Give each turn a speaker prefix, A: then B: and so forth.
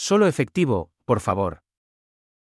A: Solo efectivo, por favor.